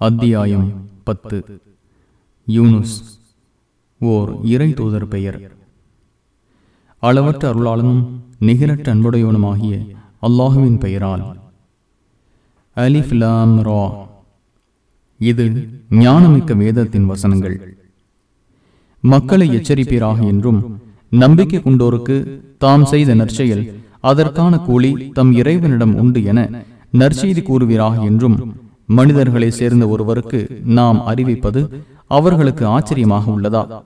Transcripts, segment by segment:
அத்தியாயம் பத்து. யூனுஸ் ஓர் இறை தூதர் பெயர். அளவற்ற அருளாளனும் நிகரற்ற அன்புடையவனுமாகிய அல்லாஹுவின் பெயரால். அலிஃப்லாம் ரா. இது ஞானமிக்க வேதத்தின் வசனங்கள். மக்களை எச்சரிப்பீராக என்றும் நம்பிக்கை கொண்டோருக்கு தாம் செய்த நற்செயல் அதற்கான கூலி தம் இறைவனிடம் உண்டு என நற்செய்தி கூறுவீராக என்றும் மனிதர்களை சேர்ந்த ஒருவருக்கு நாம் அறிவிப்பது அவர்களுக்கு ஆச்சரியமாக உள்ளதா?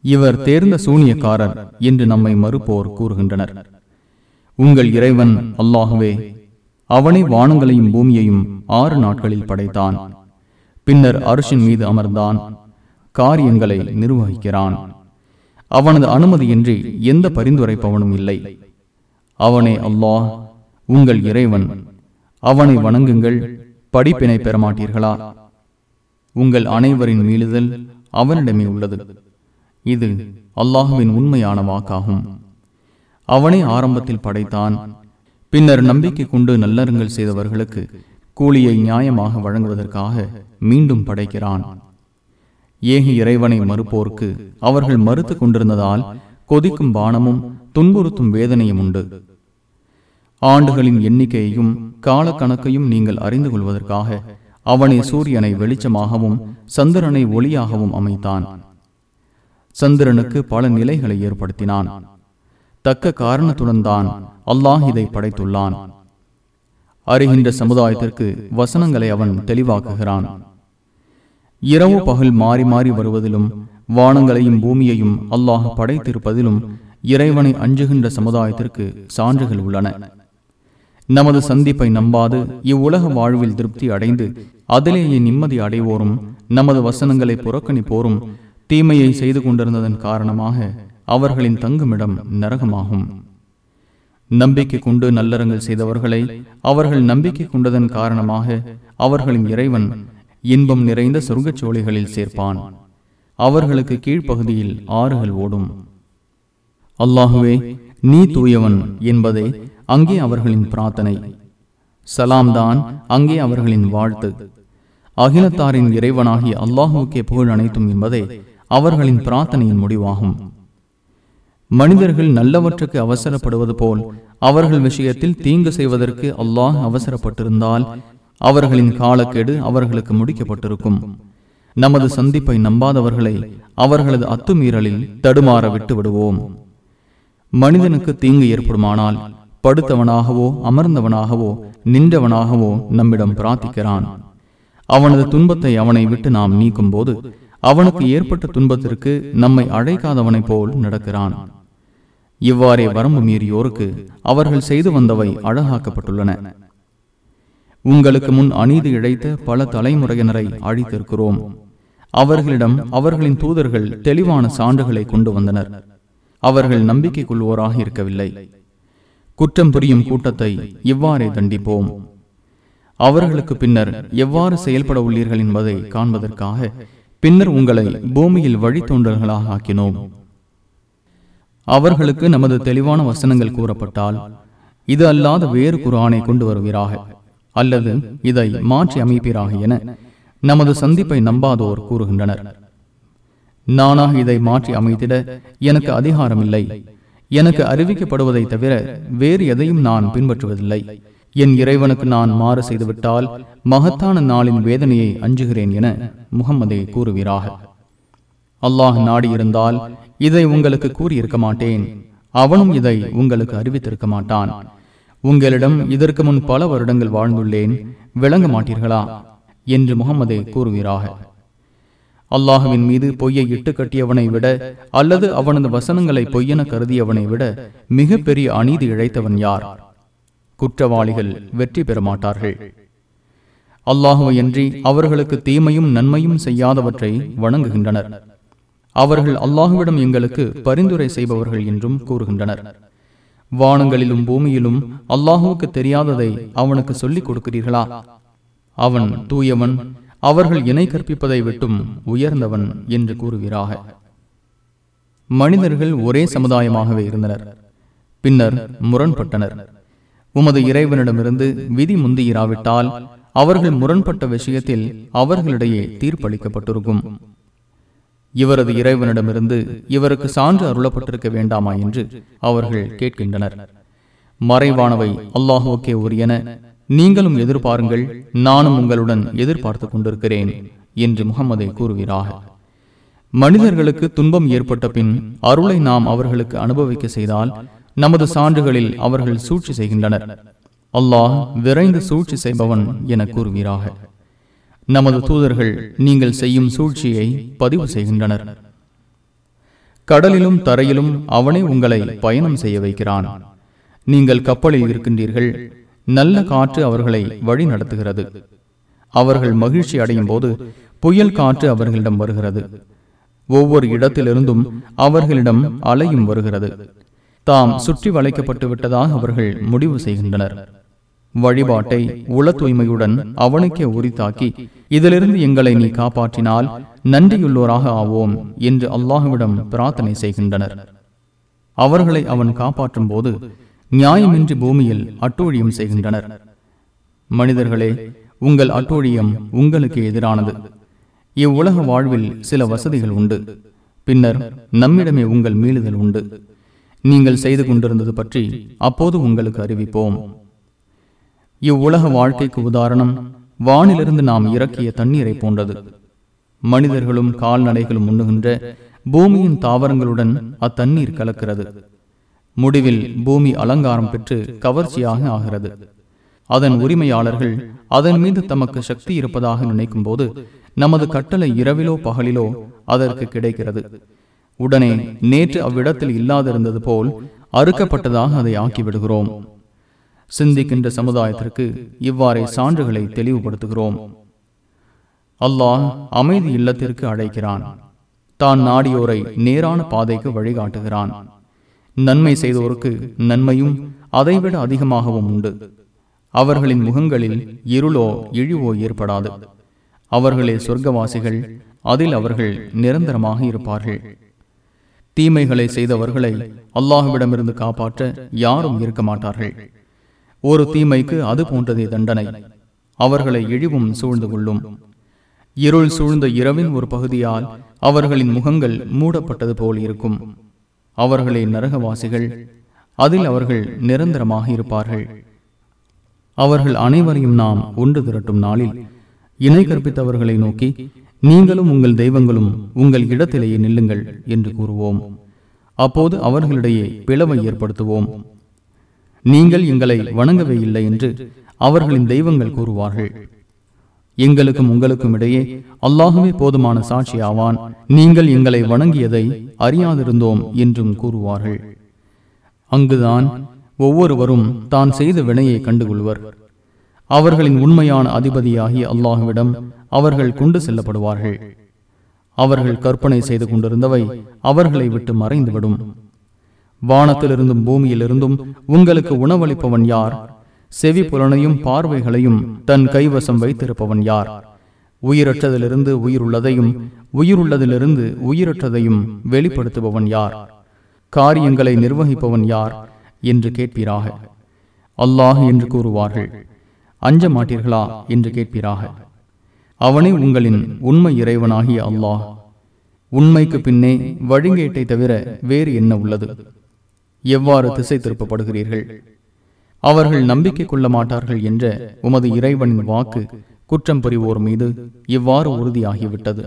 இவர் தேர்ந்த சூனியக்காரர் என்று நம்மை மறுப்போர் கூறுகின்றனர். உங்கள் இறைவன் அல்லாகவே அவனை வானங்களையும் பூமியையும் ஆறு நாட்களில் படைத்தான். பின்னர் அரசின் மீது அமர்ந்தான். காரியங்களை நிர்வகிக்கிறான். அவனது அனுமதியின்றி எந்த பரிந்துரைப்பவனும் இல்லை. அவனே அல்லாஹ் உங்கள் இறைவன். அவனை வணங்குங்கள். படிப்பினை பெறமாட்டீர்களா? உங்கள் அனைவரின் மீளுதல் அவனிடமே உள்ளது. இது அல்லாஹுவின் உண்மையான வாக்காகும். அவனே ஆரம்பத்தில் படைத்தான். பின்னர் நம்பிக்கை கொண்டு நல்லறங்கள் செய்தவர்களுக்கு கூலியை நியாயமாக வழங்குவதற்காக மீண்டும் படைக்கிறான். ஏகி இறைவனை மறுப்போர்க்கு அவர்கள் மறுத்து கொண்டிருந்ததால் கொதிக்கும் பானமும் துன்புறுத்தும் வேதனையும் உண்டு. ஆண்டுகளின் எண்ணிக்கையையும் காலக்கணக்கையும் நீங்கள் அறிந்து கொள்வதற்காக அவனை சூரியனை வெளிச்சமாகவும் சந்திரனை ஒளியாகவும் அமைத்தான். சந்திரனுக்கு பல நிலைகளை ஏற்படுத்தினான். தக்க காரணத்துடன் தான் அல்லாஹ் இதை படைத்துள்ளான். அறிகின்ற சமுதாயத்திற்கு வசனங்களை அவன் தெளிவாக்குகிறான். இரவு பகல் மாறி மாறி வருவதிலும் வானங்களையும் பூமியையும் அல்லாஹ் படைத்திருப்பதிலும் இறைவனை அஞ்சுகின்ற சமுதாயத்திற்கு சான்றுகள் உள்ளன. நமது சந்திப்பை நம்பாது இவ்வுலக வாழ்வில் திருப்தி அடைந்து அதிலேயே நிம்மதி அடைவோரும் நமது வசனங்களை புறக்கணிப்போரும் தீமையை செய்து கொண்டிருந்ததன் காரணமாக அவர்களின் தங்குமிடம் நரகமாகும். நம்பிக்கை கொண்டு நல்லறங்கள் செய்தவர்களை அவர்கள் நம்பிக்கை கொண்டதன் காரணமாக அவர்களின் இறைவன் இன்பம் நிறைந்த சொர்க்கச்சோலைகளில் சேர்ப்பான். அவர்களுக்கு கீழ்ப்பகுதியில் ஆறுகள் ஓடும். அல்லாஹுவே நீ தூயவன் என்பதை அங்கே அவர்களின் பிரார்த்தனை. சலாம் தான் அங்கே அவர்களின் வாழ்த்து. அகிலத்தாரின் இறைவனாகிய அல்லாஹுக்கே புகழ் அனைத்தும் என்பதே அவர்களின் பிரார்த்தனையின் முடிவாகும். மனிதர்கள் நல்லவற்றுக்கு அவசரப்படுவது போல் அவர்கள் விஷயத்தில் தீங்கு செய்வதற்கு அல்லாஹ் அவசரப்பட்டிருந்தால் அவர்களின் காலக்கெடு அவர்களுக்கு முடிக்கப்பட்டிருக்கும். நமது சந்திப்பை நம்பாதவர்களை அவர்களது அத்துமீறலில் தடுமாற விட்டு விடுவோம் மனிதனுக்கு தீங்கு ஏற்படுமானால் படுத்தவனாகவோ அமர்ந்தவனாகவோ நின்றவனாகவோ நம்மிடம் பிரார்த்திக்கிறான். அவனது துன்பத்தை அவனை விட்டு நாம் நீக்கும் போது அவனுக்கு ஏற்பட்ட துன்பத்திற்கு நம்மை அழைக்காதவனைப் போல் நடக்கிறான். இவ்வாறே வரம்பு மீறியோருக்கு அவர்கள் செய்து வந்தவை அழகாக்கப்பட்டுள்ளன. உங்களுக்கு முன் அநீதி இழைத்த பல தலைமுறையினரை அழித்திருக்கிறோம். அவர்களிடம் அவர்களின் தூதர்கள் தெளிவான சான்றுகளை கொண்டு வந்தனர். அவர்கள் நம்பிக்கை கொள்வோராக இருக்கவில்லை. குற்றம் புரியும் கூட்டத்தை இவ்வாறே தண்டிப்போம்? அவர்களுக்கு பின்னர் எவ்வாறு செயல்பட உள்ளீர்கள் என்பதை காண்பதற்காக பின்னர் உங்களை பூமியில் வழித்தோன்றல்களாக ஆக்கினோம். அவர்களுக்கு நமது தெளிவான வசனங்கள் கூறப்பட்டால் இது அல்லாத வேறு குரானை கொண்டு வருவீராக அல்லது இதை மாற்றி அமைப்பீராக என நமது சந்திப்பை நம்பாதோர் கூறுகின்றனர். நானாக இதை மாற்றி அமைத்திட எனக்கு அதிகாரம் இல்லை எனக்கு அறிவிக்கப்படுவதை தவிர வேறு எதையும் நான் பின்பற்றுவதில்லை. என் இறைவனுக்கு நான் மாறு செய்துவிட்டால் மகத்தான நாளின் வேதனையை அஞ்சுகிறேன் என முகம்மதே கூறுவீராக. அல்லாஹ் நாடியிருந்தால் இதை உங்களுக்கு கூறியிருக்க மாட்டேன். அவனும் இதை உங்களுக்கு அறிவித்திருக்க மாட்டான். உங்களிடம் இதற்கு முன் பல வருடங்கள் வாழ்ந்துள்ளேன். விளங்க மாட்டீர்களா? என்று முகமதே கூறுவீராக. அல்லாஹுவின் மீது பொய்யை இட்டு கட்டியவனை விட அல்லது அவனது வசனங்களை பொய்யென கருதியவனை விட மிக பெரிய அநீதி இழைத்தவன் யார்? குற்றவாளிகள் வெற்றி பெற மாட்டார்கள் அல்லாஹுவையன்றி அவர்களுக்கு தீமையும் நன்மையும் செய்யாதவற்றை வணங்குகின்றனர். அவர்கள் அல்லாஹுவிடம் எங்களுக்கு பரிந்துரை செய்பவர்கள் என்றும் கூறுகின்றனர். வானங்களிலும் பூமியிலும் அல்லாஹுவுக்கு தெரியாததை அவனுக்கு சொல்லிக் கொடுக்கிறீர்களா? அவன் தூயவன் அவர்கள் இணை கற்பிப்பதை விட்டும் உயர்ந்தவன் என்று கூறுகிறாக மனிதர்கள் ஒரே சமுதாயமாகவே இருந்தனர். பின்னர் முரண்பட்டனர். உமது இறைவனிடமிருந்து விதி முந்தியிராவிட்டால் அவர்கள் முரண்பட்ட விஷயத்தில் அவர்களிடையே தீர்ப்பளிக்கப்பட்டிருக்கும். இவரது இறைவனிடமிருந்து இவருக்கு சான்று அருளப்பட்டிருக்க வேண்டாமா என்று அவர்கள் கேட்கின்றனர். மறைவானவை அல்லாஹுக்கே உரியன. நீங்களும் எதிர்பாருங்கள் நானும் உங்களுடன் எதிர்பார்த்துக் கொண்டிருக்கிறேன் என்று முகமதை கூறுகிறார். மனிதர்களுக்கு துன்பம் ஏற்பட்ட பின் அருளை நாம் அவர்களுக்கு அனுபவிக்க செய்தால் நமது சான்றுகளில் அவர்கள் சூழ்ச்சி செய்கின்றனர். அல்லாஹ் விரைந்து சூழ்ச்சி செய்பவன் என கூறுகிறார். நமது தூதர்கள் நீங்கள் செய்யும் சூழ்ச்சியை பதிவு செய்கின்றனர். கடலிலும் தரையிலும் அவனே உங்களை பயணம் செய்ய வைக்கிறான். நீங்கள் கப்பலில் இருக்கின்றீர்கள் நல்ல காற்று அவர்களை வழி நடத்துகிறது. அவர்கள் மகிழ்ச்சி அடையும் போது புயல் காற்று அவர்களிடம் வருகிறது. ஒவ்வொரு இடத்திலிருந்தும் அவர்களிடம் அலையும் வருகிறது. தாம் சுற்றி வளைக்கப்பட்டு விட்டதாக அவர்கள் முடிவு செய்கின்றனர். வழிபாட்டை உள தூய்மையுடன் அவனுக்கே உரித்தாக்கி இதிலிருந்து எங்களை நீ காப்பாற்றினால் நன்றியுள்ளோராக ஆவோம் என்று அல்லாஹுவிடம் பிரார்த்தனை செய்கின்றனர். அவர்களை அவன் காப்பாற்றும் போது நியாயமின்றி பூமியில் அட்டோழியம் செய்கின்றனர். மனிதர்களே உங்கள் அட்டோழியம் உங்களுக்கு எதிரானது. இவ்வுலக வாழ்வில் சில வசதிகள் உண்டு. பின்னர் நம்மிடமே உங்கள் மீளுதல் உண்டு. நீங்கள் செய்து கொண்டிருந்தது பற்றி அப்போது உங்களுக்கு அறிவிப்போம். இவ்வுலக வாழ்க்கைக்கு உதாரணம் வானிலிருந்து நாம் இறக்கிய தண்ணீரை போன்றது. மனிதர்களும் கால்நடைகளும் உண்ணுகின்ற பூமியின் தாவரங்களுடன் அத்தண்ணீர் கலக்கிறது. முடிவில் பூமி அலங்காரம் பெற்று கவர்ச்சியாக ஆகிறது. அதன் உரிமையாளர்கள் அதன் மீது தமக்கு சக்தி இருப்பதாக நினைக்கும் போது நமது கட்டளை இரவிலோ பகலிலோ அதற்கு கிடைக்கிறது. உடனே நேற்று அவ்விடத்தில் இல்லாதிருந்தது போல் அறுக்கப்பட்டதாக அதை ஆக்கிவிடுகிறோம். சிந்திக்கின்ற சமுதாயத்திற்கு இவ்வாறே சான்றுகளை தெளிவுபடுத்துகிறோம். அல்லாஹ் அமைதி இல்லத்திற்கு அழைக்கிறான். தான் நாடியோரை நேரான பாதைக்கு வழிகாட்டுகிறான். நன்மை செய்தோருக்கு நன்மையும் அதைவிட அதிகமாகவும் உண்டு. அவர்களின் முகங்களில் இருளோ இழிவோ ஏற்படாது. அவர்களே சொர்க்கவாசிகள் அதில் அவர்கள் நிரந்தரமாக இருப்பார்கள். தீமைகளை செய்தவர்களை அல்லாஹுவிடமிருந்து காப்பாற்ற யாரும் இருக்க மாட்டார்கள். ஒரு தீமைக்கு அது போன்றதே தண்டனை. அவர்களை இழிவும் சூழ்ந்து கொள்ளும். இருள் சூழ்ந்த இரவின் ஒரு பகுதியால் அவர்களின் முகங்கள் மூடப்பட்டது போல் இருக்கும். அவர்களே நரகவாசிகள் அதில் அவர்கள் நிரந்தரமாக இருப்பார்கள். அவர்கள் அனைவரையும் நாம் ஒன்று திரட்டும் நாளில் இணை கற்பித்தவர்களை நோக்கி நீங்களும் உங்கள் தெய்வங்களும் உங்கள் இடத்திலேயே நில்லுங்கள் என்று கூறுவோம். அப்போது அவர்களிடையே பிளவை ஏற்படுத்துவோம். நீங்கள் எங்களை வணங்கவே இல்லை என்று அவர்களின் தெய்வங்கள் கூறுவார்கள். எங்களுக்கும் உங்களுக்கும் இடையே அல்லாஹுவே போதுமான சாட்சி ஆவான் நீங்கள் எங்களை வணங்கியதை அறியாதிருந்தோம் என்றும் கூறுவார்கள். அங்குதான் ஒவ்வொருவரும் தான் செய்த வினையை கண்டுகொள்வர். அவர்களின் உண்மையான அதிபதியாகி அல்லாஹுவிடம் அவர்கள் கொண்டு செல்லப்படுவார்கள். அவர்கள் கற்பனை செய்து கொண்டிருந்தவை அவர்களை விட்டு மறைந்துவிடும். வானத்திலிருந்தும் பூமியிலிருந்தும் உங்களுக்கு உணவளிப்பவன் யார்? செவி புலனையும் பார்வைகளையும் தன் கைவசம் வைத்திருப்பவன் யார்? உயிரற்றதிலிருந்து உயிருள்ளதையும் உயிருள்ளதிலிருந்து உயிரற்றதையும் வெளிப்படுத்துபவன் யார்? காரியங்களை நிர்வகிப்பவன் யார் என்று கேட்பீராக. அல்லாஹ் என்று கூறுவார்கள். அஞ்ச மாட்டீர்களா என்று கேட்பீராக. அவனே உங்களின் உண்மை இறைவனாகிய அல்லாஹ். உண்மைக்கு பின்னே வழிகேட்டை தவிர வேறு என்ன உள்ளது? எவ்வாறு திசை திருப்பப்படுகிறீர்கள்? அவர்கள் நம்பிக்கை கொள்ள மாட்டார்கள் என்ற உமது இறைவனின் வாக்கு குற்றம் புரிவோர் மீது இவ்வாறு உறுதியாகிவிட்டது.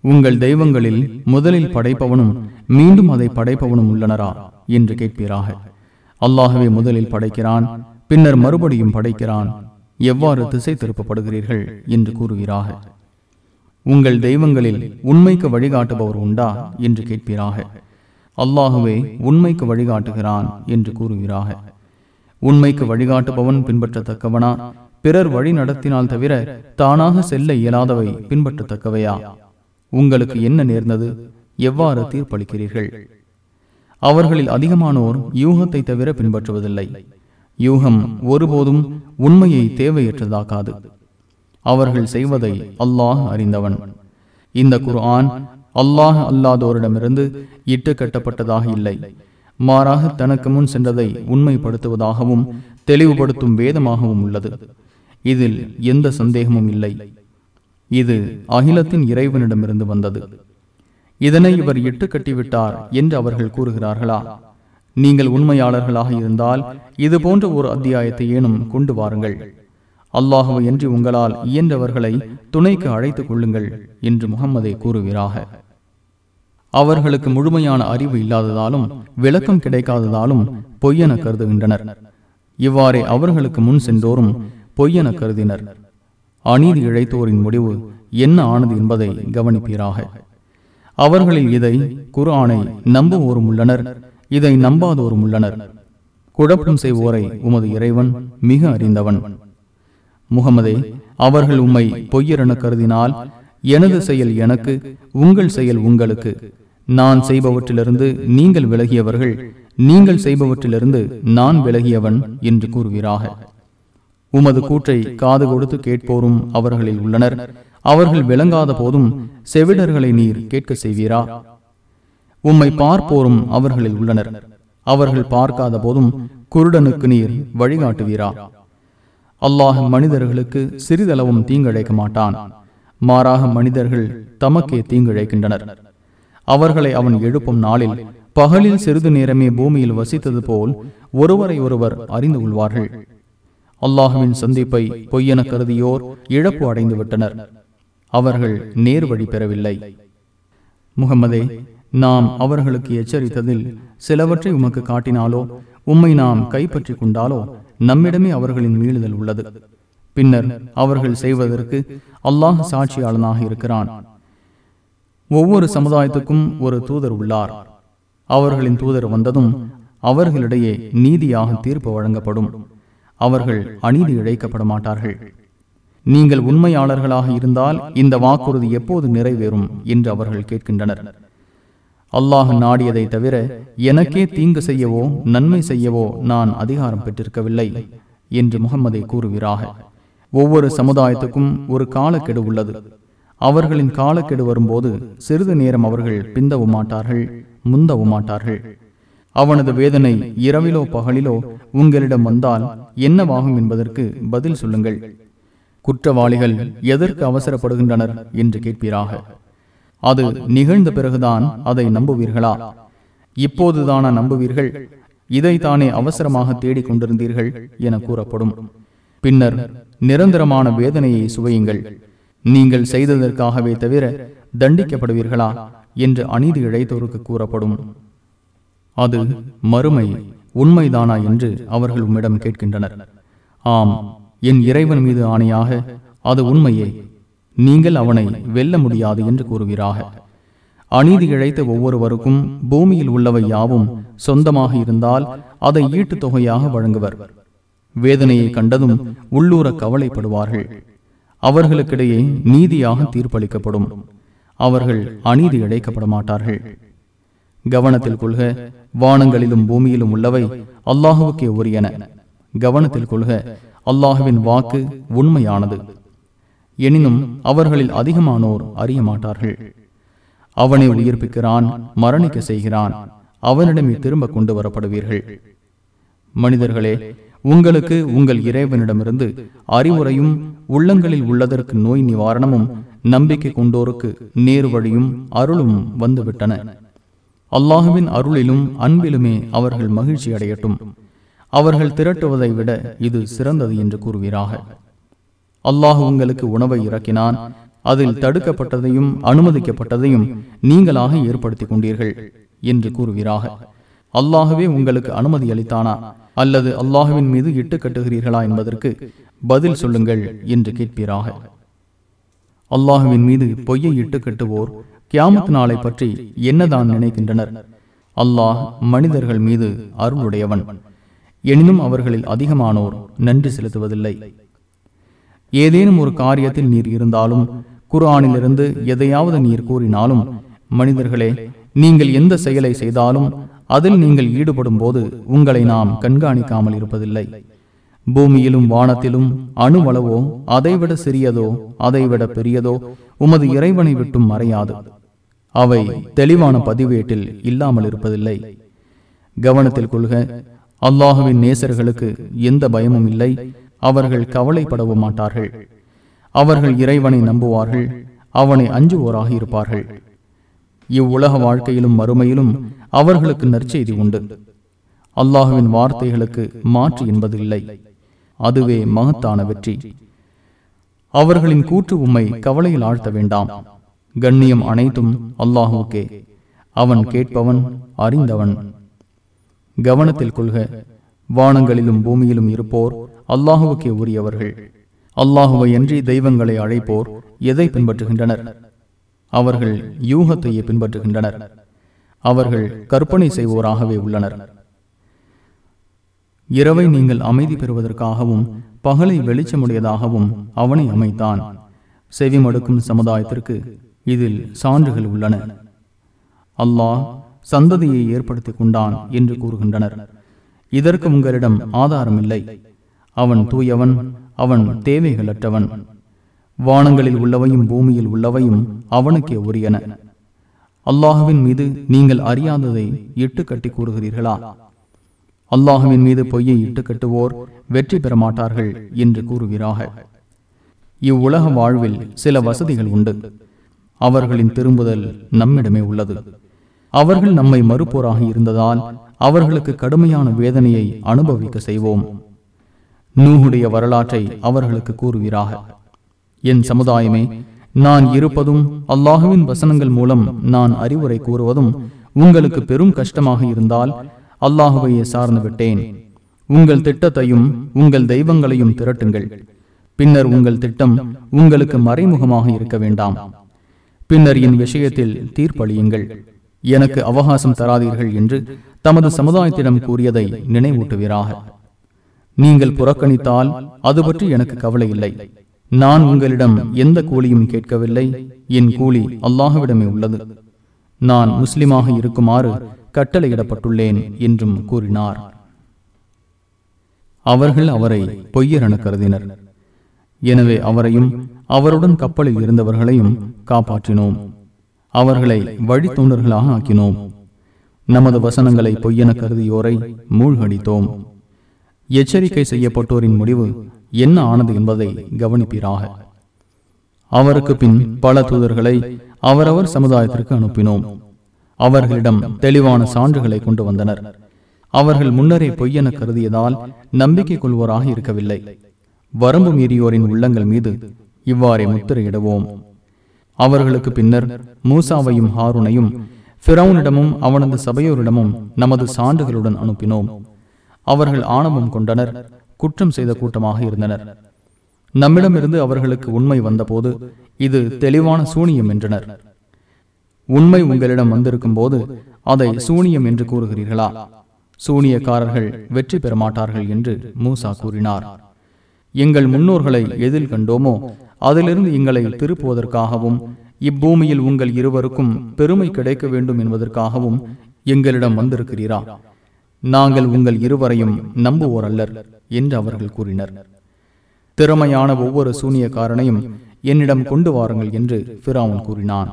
உங்கள் தெய்வங்களில் முதலில் படைப்பவனும் மீண்டும் அதை படைப்பவனும் உள்ளனரா? என்று கேட்பீராக. அல்லாகவே முதலில் படைக்கிறான் பின்னர் மறுபடியும் படைக்கிறான். எவ்வாறு திசை திருப்பப்படுகிறீர்கள்? என்று கூறுகிறாக உங்கள் தெய்வங்களில் உண்மைக்கு வழிகாட்டுபவர் உண்டா? என்று கேட்பீராக. அல்லாகவே உண்மைக்கு வழிகாட்டுகிறான் என்று கூறுகிறார்கள் உண்மைக்கு வழிகாட்டுபவன் பின்பற்றத்தக்கவனா? பிறர் வழி நடத்தினால் தவிர தானாக செல்ல இயலாதவை பின்பற்றத்தக்கவையா? உங்களுக்கு என்ன நேர்ந்தது? எவ்வாறு தீர்ப்பளிக்கிறீர்கள்? அவர்களில் அதிகமானோர் யூகத்தை தவிர பின்பற்றுவதில்லை. யூகம் ஒருபோதும் உண்மையை தேவையற்றதாக்காது. அவர்கள் செய்வதை அல்லாஹ் அறிந்தவன். இந்த குர்ஆன் அல்லாஹ் அல்லாதோரிடமிருந்து இட்டு கட்டப்பட்டதாக இல்லை. மாறாக தனக்கு முன் சென்றதை உண்மைப்படுத்துவதாகவும் தெளிவுபடுத்தும் வேதமாகவும் உள்ளது. இதில் எந்த சந்தேகமும் இல்லை. இது அகிலத்தின் இறைவனிடமிருந்து வந்தது. இதனை இவர் இட்டு கட்டிவிட்டார் என்று அவர்கள் கூறுகிறார்களா? நீங்கள் உண்மையாளர்களாக இருந்தால் இது போன்ற ஒரு அத்தியாயத்தை ஏனும் கொண்டு வாருங்கள். அல்லாஹுவை என்று உங்களால் இயன்றவர்களை துணைக்கு அழைத்துக் கொள்ளுங்கள் என்று முகம்மதை கூறுகிறார்கள் அவர்களுக்கு முழுமையான அறிவு இல்லாததாலும் விளக்கம் கிடைக்காததாலும் பொய்யென கருதுகின்றனர். இவ்வாறே அவர்களுக்கு முன் சென்றோரும் பொய்யென கருதினர். அநீதி இழைத்தோரின் முடிவு என்ன ஆனது என்பதை கவனிப்பீராக. அவர்களில் இதை குரானை நம்புவோரும் உள்ளனர் இதை நம்பாதோரும் உள்ளனர். குழப்பம் செய்வோரை உமது இறைவன் மிக அறிந்தவன். முகமதே அவர்கள் உம்மை பொய்யரென கருதினால் எனது செயல் எனக்கு உங்கள் செயல் உங்களுக்கு. நான் செய்பவற்றிலிருந்து நீங்கள் விலகியவர்கள் நீங்கள் செய்பவற்றிலிருந்து நான் விலகியவன் என்று கூறுவீராக. உமது கூற்றை காது கொடுத்து கேட்போரும் அவர்களில் உள்ளனர். அவர்கள் விளங்காத போதும் செவிடர்களை நீர் கேட்க செய்வீரா? உம்மை பார்ப்போரும் அவர்களில் உள்ளனர். அவர்கள் பார்க்காத போதும் குருடனுக்கு நீர் வழிகாட்டுவீரா? அல்லாஹ் மனிதர்களுக்கு சிறிதளவும் தீங்கிழைக்க மாட்டான். மாறாக மனிதர்கள் தமக்கே தீங்கிழைக்கின்றனர். அவர்களை அவன் எழுப்பும் நாளில் பகலில் சிறிது நேரமே பூமியில் வசித்தது போல் ஒருவரை ஒருவர் அறிந்து கொள்வார்கள். அல்லாஹுவின் சந்திப்பை பொய்யென கருதியோர் இழப்பு அடைந்து விட்டனர் அவர்கள் நேர் வழி பெறவில்லை. முகமதே நாம் அவர்களுக்கு எச்சரித்ததில் சிலவற்றை உமக்கு காட்டினாலோ உம்மை நாம் கைப்பற்றி கொண்டாலோ நம்மிடமே அவர்களின் மீளுதல் உள்ளது. பின்னர் அவர்கள் செய்வதற்கு அல்லாஹ் சாட்சியாளனாக இருக்கிறான். ஒவ்வொரு சமுதாயத்துக்கும் ஒரு தூதர் உள்ளார். அவர்களின் தூதர் வந்ததும் அவர்களிடையே நீதியாக தீர்ப்பு வழங்கப்படும். அவர்கள் அநீதி இழைக்கப்பட மாட்டார்கள். நீங்கள் உண்மையாளர்களாக இருந்தால் இந்த வாக்குறுதி எப்போது நிறைவேறும் என்று அவர்கள் கேட்கின்றனர். அல்லாஹ் நாடியதை தவிர எனக்கே தீங்கு செய்யவோ நன்மை செய்யவோ நான் அதிகாரம் பெற்றிருக்கவில்லை என்று முகம்மதை கூறுகிறாக ஒவ்வொரு சமுதாயத்துக்கும் ஒரு காலக்கெடு உள்ளது. அவர்களின் காலக்கெடு வரும்போது சிறிது நேரம் அவர்கள் பிந்தவும் மாட்டார்கள் முந்தவும் மாட்டார்கள். அவனது வேதனை இரவிலோ பகலிலோ உங்களிடம் வந்தால் என்னவாகும் என்பதற்கு பதில் சொல்லுங்கள். குற்றவாளிகள் எதற்கு அவசரப்படுகின்றனர் என்று கேட்பீராக. அது நிகழ்ந்த பிறகுதான் அதை நம்புவீர்களா? இப்போதுதானா நம்புவீர்கள்? இதைத்தானே அவசரமாக தேடிக் கொண்டிருந்தீர்கள் என கூறப்படும். பின்னர் நிரந்தரமான வேதனையை சுவையுங்கள். நீங்கள் செய்ததற்காகவே தவிர தண்டிக்கப்படுவீர்களா என்று அநீதி இழைத்தோருக்கு கூறப்படும். அது மறுமை உண்மைதானா என்று அவர்கள் உம்மிடம் கேட்கின்றனர். ஆம் என் இறைவன் மீது ஆணையாக அது உண்மையே. நீங்கள் அவனை வெல்ல முடியாது என்று கூறுவீராக. அநீதி இழைத்த ஒவ்வொருவருக்கும் பூமியில் உள்ளவை யாவும் சொந்தமாக இருந்தால் அதை ஈட்டுத் தொகையாக வழங்குவர். வேதனையை கண்டதும் உள்ளூர கவலைப்படுவார்கள். அவர்களுக்கிடையே நீதியாக தீர்ப்பளிக்கப்படும். அவர்கள் அநீதி இழைக்கப்பட மாட்டார்கள் கவனத்தில் கொள்க வானங்களிலும் பூமியிலும் உள்ளவை அல்லாஹுவுக்கே உரியன. கவனத்தில் கொள்க அல்லாஹுவின் வாக்கு உண்மையானது. எனினும் அவர்களில் அதிகமானோர் அறிய மாட்டார்கள் அவனை உயிர்ப்பிக்கிறான் மரணிக்க செய்கிறான் அவனிடமே திரும்ப கொண்டு வரப்படுவீர்கள். மனிதர்களே உங்களுக்கு உங்கள் இறைவனிடமிருந்து அறிவுரையும் உள்ளங்களில் உள்ளதற்கு நோய் நிவாரணமும் நம்பிக்கை கொண்டோருக்கு நேர்வழியும் அருளும் வந்துவிட்டன. அல்லாஹுவின் அருளிலும் அன்பிலுமே அவர்கள் மகிழ்ச்சி அடையட்டும். அவர்கள் திரட்டுவதை விட இது சிறந்தது என்று கூறுவீராக. அல்லாஹ் உங்களுக்கு உணவை இறக்கினான். அதில் தடுக்கப்பட்டதையும் அனுமதிக்கப்பட்டதையும் நீங்களாக ஏற்படுத்திக் கொண்டீர்கள் என்று கூறுவீராக. அல்லாகவே உங்களுக்கு அனுமதி அளித்தானா? அல்லது அல்லாஹுவின் மீது இட்டு கட்டுகிறீர்களா என்பதற்கு பதில் சொல்லுங்கள் என்று கேட்பீராக. அல்லாஹுவின் மீது பொய்யை இட்டு கட்டுவோர் கியாமத் நாளை பற்றி என்னதான் நினைக்கின்றனர்? அல்லாஹ் மனிதர்கள் மீது அருளுடையவன். எனினும் அவர்களில் அதிகமானோர் நன்றி செலுத்துவதில்லை. ஏதேனும் ஒரு காரியத்தில் நீர் இருந்தாலும் குரானிலிருந்து எதையாவது நீர் கூறினாலும் மனிதர்களே நீங்கள் எந்த செயலை செய்தாலும் அதில் நீங்கள் ஈடுபடும் போது உங்களை நாம் கண்காணிக்காமல் இருப்பதில்லை. பூமியிலும் வானத்திலும் அணுவளவோ அதைவிட சிறியதோ அதைவிட பெரியதோ உமது இறைவனை விட்டும் மறையாது. அவை தெளிவான பதிவேட்டில் இல்லாமல் இருப்பதில்லை. கவனத்தில் கொள்க அல்லாஹுவின் நேசர்களுக்கு எந்த பயமும் இல்லை அவர்கள் கவலைப்படவும் மாட்டார்கள். அவர்கள் இறைவனை நம்புவார்கள் அவனை அஞ்சுவோராக இருப்பார்கள். இவ்வுலக வாழ்க்கையிலும் மறுமையிலும் அவர்களுக்கு நற்செய்தி உண்டு. அல்லாஹுவின் வார்த்தைகளுக்கு மாற்று என்பதில்லை. அதுவே மகத்தான வெற்றி. அவர்களின் கூற்று உம்மை கவலையில் ஆழ்த்த வேண்டாம். கண்ணியம் அனைத்தும் அல்லாஹுக்கே அவன் கேட்பவன் அறிந்தவன். கவனத்தில் கொள்க. வானங்களிலும் பூமியிலும் இருப்போர் அல்லாஹுவுக்கே உரியவர்கள். அல்லாஹுவை அன்றி தெய்வங்களை அழைப்போர் எதை பின்பற்றுகின்றனர்? அவர்கள் யூகத்தையே பின்பற்றுகின்றனர். அவர்கள் கற்பனை செய்வோராகவே உள்ளனர். இரவை நீங்கள் அமைதி பெறுவதற்காகவும் பகலை வெளிச்சமுடையதாகவும் அவனை அமைத்தான். செவிமடுக்கும் சமுதாயத்திற்கு இதில் சான்றுகள் உள்ளன. அல்லாஹ் சந்ததியை ஏற்படுத்திக் கொண்டான் என்று கூறுகின்றனர். இதற்கு உங்களிடம் ஆதாரம் இல்லை அவன் தூயவன் அவன் தேவைகளற்றவன். வானங்களில் உள்ளவையும் பூமியில் உள்ளவையும் அவனுக்கே உரியன. அல்லாஹுவின் மீது நீங்கள் அறியாததை இட்டு கட்டி கூறுகிறீர்களா? அல்லாஹுவின் மீது பொய்யை இட்டு கட்டுவோர் வெற்றி பெற மாட்டார்கள் என்று கூறுகிறாக இவ்வுலக வாழ்வில் சில வசதிகள் உண்டு. அவர்களின் திரும்புதல் நம்மிடமே உள்ளது. அவர்கள் நம்மை மறுப்போராக இருந்ததால் அவர்களுக்கு கடுமையான வேதனையை அனுபவிக்க செய்வோம். நூகுடைய வரலாற்றை அவர்களுக்கு கூறுவீராக. என் சமுதாயமே நான் இருப்பதும் அல்லாஹுவின் வசனங்கள் மூலம் நான் அறிவுரை கூறுவதும் உங்களுக்கு பெரும் கஷ்டமாக இருந்தால் அல்லாஹுவையே சார்ந்து விட்டேன். உங்கள் திட்டத்தையும் உங்கள் தெய்வங்களையும் திரட்டுங்கள். பின்னர் உங்கள் திட்டம் உங்களுக்கு மறைமுகமாக இருக்க வேண்டாம். பின்னர் என் விஷயத்தில் தீர்ப்பளியுங்கள். எனக்கு அவகாசம் தராதீர்கள் என்று தமது சமுதாயத்திடம் கூறியதை நினைவூட்டுவீராக. நீங்கள் புறக்கணித்தால் அது பற்றி எனக்கு கவலை இல்லை. நான் உங்களிடம் எந்த கூலியும் கேட்கவில்லை. என் கூலி அல்லாஹுவிடமே உள்ளது. நான் முஸ்லிமாக இருக்குமாறு கட்டளையிடப்பட்டுள்ளேன் என்றும் கூறினார். அவர்கள் அவரை பொய்யரென கருதினர். எனவே அவரையும் அவருடன் கப்பலில் இருந்தவர்களையும் காப்பாற்றினோம். அவர்களை வழித்தோன்றர்களாக ஆக்கினோம். நமது வசனங்களை பொய்யென கருதியோரை மூழ்கடித்தோம். எச்சரிக்கை செய்யப்பட்டோரின் முடிவு என்ன ஆனது என்பதை கவனிப்பீராக. அவருக்கு பின் பல தூதர்களை அவரவர் சமுதாயத்திற்கு அனுப்பினோம். அவர்களிடம் தெளிவான சான்றுகளை கொண்டு வந்தனர். அவர்கள் முன்னரே பொய்யென கருதியதால் நம்பிக்கை கொள்வோராக இருக்கவில்லை. வரம்பு மீறியோரின் உள்ளங்கள் மீது இவ்வாறே முத்திரையிடுவோம். அவர்களுக்கு பின்னர் மூசாவையும் ஹாருனையும் பிறவுனிடமும் அவனது சபையோரிடமும் நமது சான்றுகளுடன் அனுப்பினோம். அவர்கள் ஆணவம் கொண்டனர் குற்றம் செய்த கூட்டமாக இருந்தனர். நம்மிடமிருந்து அவர்களுக்கு உண்மை வந்தபோது இது தெளிவான சூனியம் என்றனர். உண்மை உங்களிடம் வந்திருக்கும் போது அதை சூனியம் என்று கூறுகிறீர்களா? சூனியக்காரர்கள் வெற்றி பெற மாட்டார்கள் என்று மூசா கூறினார். எங்கள் முன்னோர்களை எதில் கண்டோமோ அதிலிருந்து எங்களை திருப்புவதற்காகவும் இப்பூமியில் உங்கள் இருவருக்கும் பெருமை கிடைக்க வேண்டும் என்பதற்காகவும் எங்களிடம் வந்திருக்கிறீரா? நாங்கள் உங்கள் இருவரையும் நம்புவோர் அல்லர் என்று அவர்கள் கூறினர். திறமையான ஒவ்வொரு சூனியக்காரனையும் என்னிடம் கொண்டு வாருங்கள் என்று பிராவன் கூறினான்.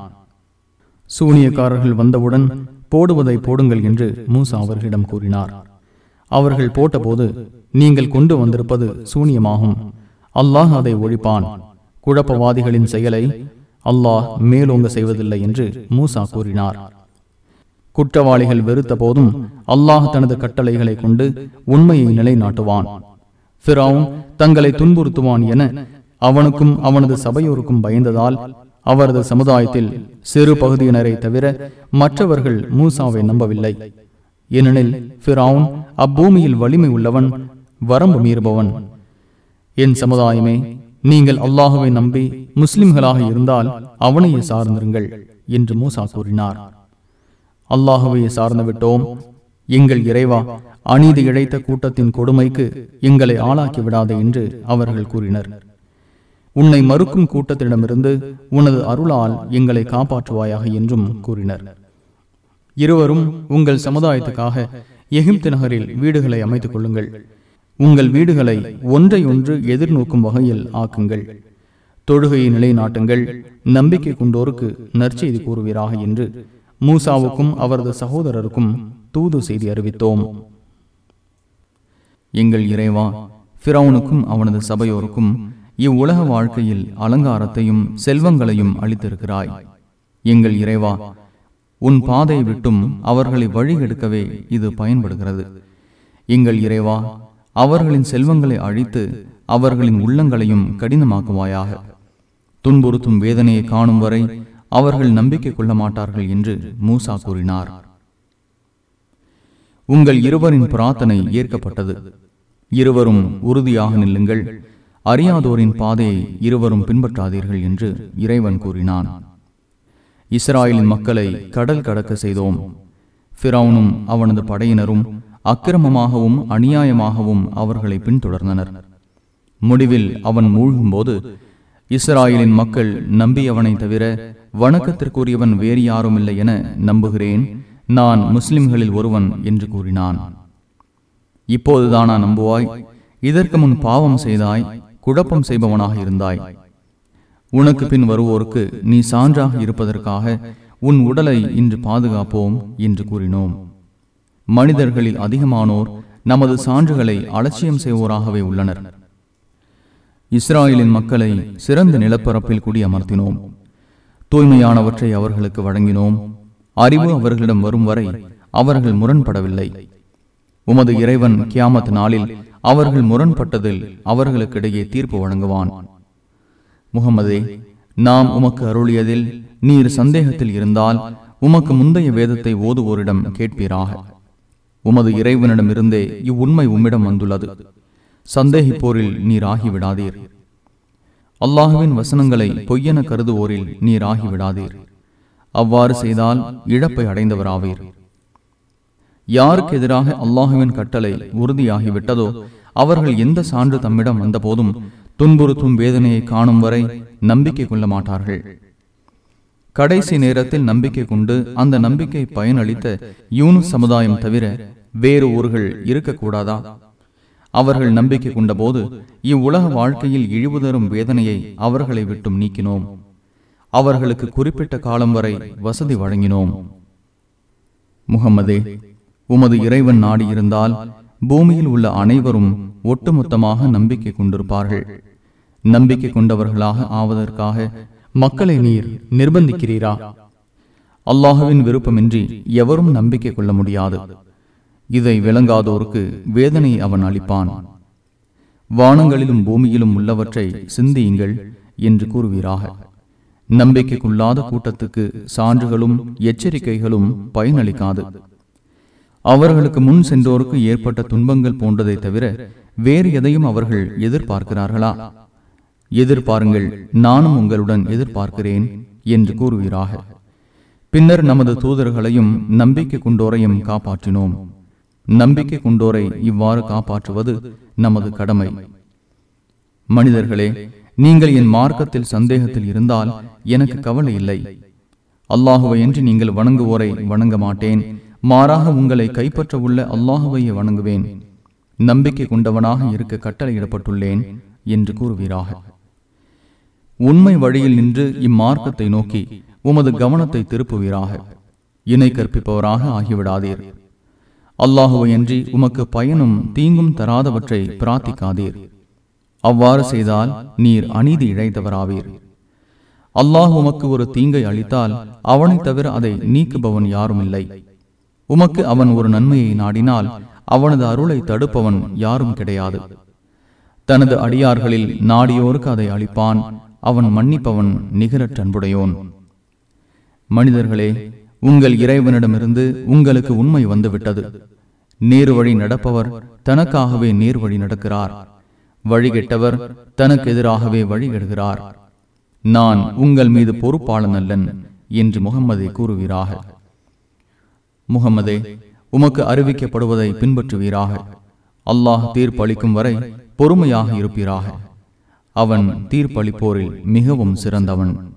சூனியக்காரர்கள் வந்தவுடன் போடுவதை போடுங்கள் என்று மூசா அவர்களிடம் கூறினார். அவர்கள் போட்டபோது நீங்கள் கொண்டு வந்திருப்பது சூனியமாகும். அல்லாஹ் அதை ஒழிப்பான். குழப்பவாதிகளின் செயலை அல்லாஹ் மேலோங்க செய்வதில்லை என்று மூசா கூறினார். குற்றவாளிகள் வெறுத்த போதும் அல்லாஹ் தனது கட்டளைகளை கொண்டு உண்மையை நிலைநாட்டுவான். பிறவும் தங்களை துன்புறுத்துவான் என அவனுக்கும் அவனது சபையோருக்கும் பயந்ததால் அவரது சமுதாயத்தில் சிறு பகுதியினரை தவிர மற்றவர்கள் மூசாவை நம்பவில்லை. ஏனெனில் பிராவுன் அப்பூமியில் வலிமை உள்ளவன் வரம்பு மீறுபவன். என் சமுதாயமே நீங்கள் அல்லாஹுவை நம்பி முஸ்லிம்களாக இருந்தால் அவனையே சார்ந்திருங்கள் என்று மூசா கூறினார். அல்லாஹுவையை சார்ந்து விட்டோம். எங்கள் இறைவா அநீதி இழைத்த கூட்டத்தின் கொடுமைக்கு எங்களை ஆளாக்கி விடாதே என்று அவர்கள் கூறினர். உன்னை மறுக்கும் கூட்டத்திடமிருந்து உனது அருளால் எங்களை காப்பாற்றுவாயாக என்றும் கூறினர். இருவரும் உங்கள் சமுதாயத்துக்காக எகிப்து நகரில் வீடுகளை அமைத்துக் கொள்ளுங்கள். உங்கள் வீடுகளை ஒன்றை ஒன்று எதிர்நோக்கும் வகையில் ஆக்குங்கள். தொழுகையை நிலைநாட்டுங்கள். நம்பிக்கை கொண்டோருக்கு நற்செய்தி கூறுவீராக என்று மூசாவுக்கும் அவரது சகோதரருக்கும் தூது செய்தி அறிவித்தோம். எங்கள் இறைவா ஃபிரௌனுக்கும் அவனது சபையோருக்கும் இவ்வுலக வாழ்க்கையில் அலங்காரத்தையும் செல்வங்களையும் அளித்திருக்கிறாய். எங்கள் இறைவா உன் பாதையை விட்டும் அவர்களை வழிகெடுக்கவே இது பயன்படுகிறது. எங்கள் இறைவா அவர்களின் செல்வங்களை அழித்து அவர்களின் உள்ளங்களையும் கடினமாக்குவாயாக. துன்புறுத்தும் வேதனையை காணும் வரை அவர்கள் நம்பிக்கை கொள்ள மாட்டார்கள் என்று மூசா கூறினார். உங்கள் இருவரின் பிரார்த்தனை ஏற்கப்பட்டது. இருவரும் உறுதியாக நில்லுங்கள். அறியாதோரின் பாதையை இருவரும் பின்பற்றாதீர்கள் என்று இறைவன் கூறினான். இஸ்ராயலின் மக்களை கடல் கடக்க செய்தோம். ஃபிரௌனும் அவனது படையினரும் அக்கிரமமாகவும் அநியாயமாகவும் அவர்களை பின்தொடர்ந்தனர். முடிவில் அவன் மூழ்கும்போது இஸ்ராயலின் மக்கள் நம்பியவனை தவிர வணக்கத்திற்குரியவன் வேறு யாரும் இல்லை என நம்புகிறேன். நான் முஸ்லிம்களில் ஒருவன் என்று கூறினான். இப்போதுதானா நம்புவாய்? இதற்கு முன் பாவம் செய்தாய் குழப்பம் செய்பவனாக இருந்தாய். உனக்கு பின் வருவோருக்கு நீ சான்றாக இருப்பதற்காக உன் உடலை இன்று பாதுகாப்போம் என்று கூறினோம். மனிதர்களில் அதிகமானோர் நமது சான்றுகளை அலட்சியம் செய்வோராகவே உள்ளனர். இஸ்ராயலின் மக்களை சிறந்த நிலப்பரப்பில் குடியமர்த்தினோம் தூய்மையானவற்றை அவர்களுக்கு வழங்கினோம். அறிவு அவர்களிடம் வரும் வரை அவர்கள் முரண்படவில்லை. உமது இறைவன் கியாமத் நாளில் அவர்கள் முரண்பட்டதில் அவர்களுக்கிடையே தீர்ப்பு வழங்குவான். முகமதே நாம் உமக்கு அருளியதில் நீர் சந்தேகத்தில் இருந்தால் உமக்கு முந்தைய வேதத்தை ஓதுவோரிடம் கேட்பீராக. உமது இறைவனிடமிருந்தே இவ்வுண்மை உம்மிடம் வந்துள்ளது. சந்தேகிப்போரில் நீர் ஆகிவிடாதீர் அல்லாஹுவின் வசனங்களை பொய்யென கருதுவோரில் நீர் ஆகிவிடாதீர் அவ்வாறு செய்தால் இழப்பை அடைந்தவராவீர். யாருக்கு எதிராக அல்லாஹுவின் கட்டளை உறுதியாகிவிட்டதோ அவர்கள் எந்த சான்று தம்மிடம் வந்தபோதும் துன்புறுத்தும் வேதனையை காணும் வரை நம்பிக்கை கொள்ள மாட்டார்கள். கடைசி நேரத்தில் நம்பிக்கை கொண்டு அந்த நம்பிக்கை பயனளித்த யூனு சமுதாயம் தவிர வேறு ஊர்கள் இருக்கக்கூடாதா? அவர்கள் நம்பிக்கை கொண்டபோது இவ்வுலக வாழ்க்கையில் இழிவு தரும் வேதனையை அவர்களை விட்டும் நீக்கினோம். அவர்களுக்கு குறிப்பிட்ட காலம் வரை வசதி வழங்கினோம். முகம்மதே உமது இறைவன் நாடி இருந்தால் பூமியில் உள்ள அனைவரும் ஒட்டுமொத்தமாக நம்பிக்கை கொண்டிருப்பார்கள். நம்பிக்கை கொண்டவர்களாக ஆவதற்காக மக்களை நீர் நிர்பந்திக்கிறீரா? அல்லாஹுவின் விருப்பமின்றி எவரும் நம்பிக்கை கொள்ள முடியாது. இதை விளங்காதோருக்கு வேதனை அவன் அளிப்பான். வானங்களிலும் பூமியிலும் உள்ளவற்றை சிந்தியுங்கள் என்று கூறுவீராக. நம்பிக்கைக்குள்ளாத கூட்டத்துக்கு சான்றுகளும் எச்சரிக்கைகளும் பயனளிக்காது. அவர்களுக்கு முன் சென்றோருக்கு ஏற்பட்ட துன்பங்கள் போன்றதை தவிர வேறு எதையும் அவர்கள் எதிர்பார்க்கிறார்களா? எதிர்பாருங்கள் நானும் உங்களுடன் எதிர்பார்க்கிறேன் என்று கூறுவீராக. பின்னர் நமது தூதர்களையும் நம்பிக்கை கொண்டோரையும் காப்பாற்றினோம். நம்பிக்கை கொண்டோரை இவ்வாறு காப்பாற்றுவது நமது கடமை. மனிதர்களே நீங்கள் என் மார்க்கத்தில் சந்தேகத்தில் இருந்தால் எனக்கு கவலை இல்லை. அல்லாஹுவை என்று நீங்கள் வணங்குவோரை வணங்க மாட்டேன். மாறாக உங்களை கைப்பற்ற உள்ள அல்லாஹுவையை வணங்குவேன். நம்பிக்கை கொண்டவனாக இருக்க கட்டளையிடப்பட்டுள்ளேன் என்று கூறுவீராக. உண்மை வழியில் நின்று இம்மார்க்கத்தை நோக்கி உமது கவனத்தை திருப்புவீராக. இணை கற்பிப்பவராக ஆகிவிடாதீர். அல்லாஹுவையன்றி உமக்கு பயனும் தீங்கும் தராதவற்றை பிரார்த்திக்காதீர். அவ்வாறு செய்தால் நீர் அநீதி இழைத்தவராவீர். அல்லாஹ் உமக்கு ஒரு தீங்கை அளித்தால் அவனைத் தவிர அதை நீக்குபவன் யாரும் இல்லை உமக்கு அவன் ஒரு நன்மையை நாடினால் அவனது அருளை தடுப்பவன் யாரும் கிடையாது. தனது அடியார்களில் நாடியோருக்கு அதை அளிப்பான் அவன் மன்னிப்பவன் நிகரற் அன்புடையோன். மனிதர்களே உங்கள் இறைவனிடமிருந்து உங்களுக்கு உண்மை வந்துவிட்டது. நேரு வழி நடப்பவர் தனக்காகவே நேர் வழி நடக்கிறார். வழிகெட்டவர் தனக்கு எதிராகவே வழிகெடுகிறார் நான் உங்கள் மீது பொறுப்பாளன் அல்லன் என்று முகம்மதை கூறுவீராக. முகம்மதே உமக்கு அறிவிக்கப்படுவதை பின்பற்றுவீராக. அல்லாஹ் தீர்ப்பளிக்கும் வரை பொறுமையாக இருப்பீராக. அவன் தீர்ப்பளிப்போரில் மிகவும் சிறந்தவன்.